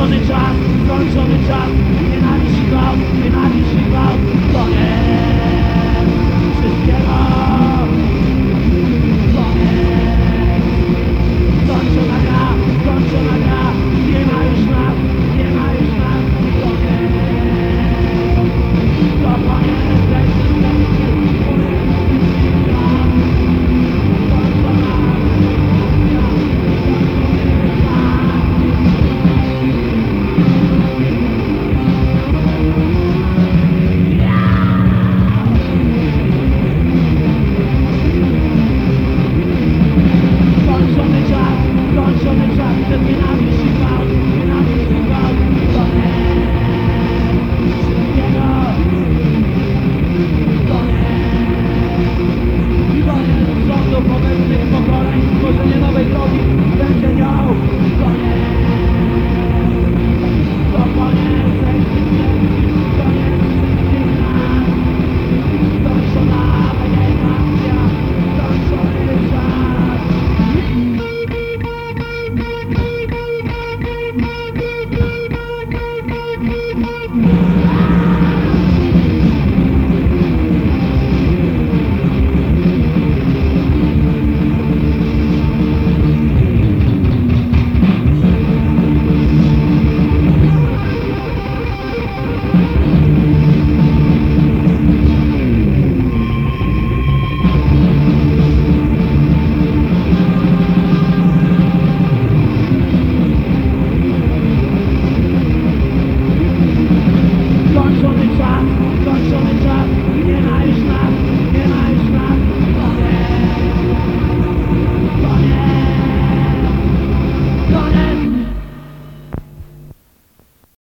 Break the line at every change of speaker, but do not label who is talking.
on the track, guns on the track. because we have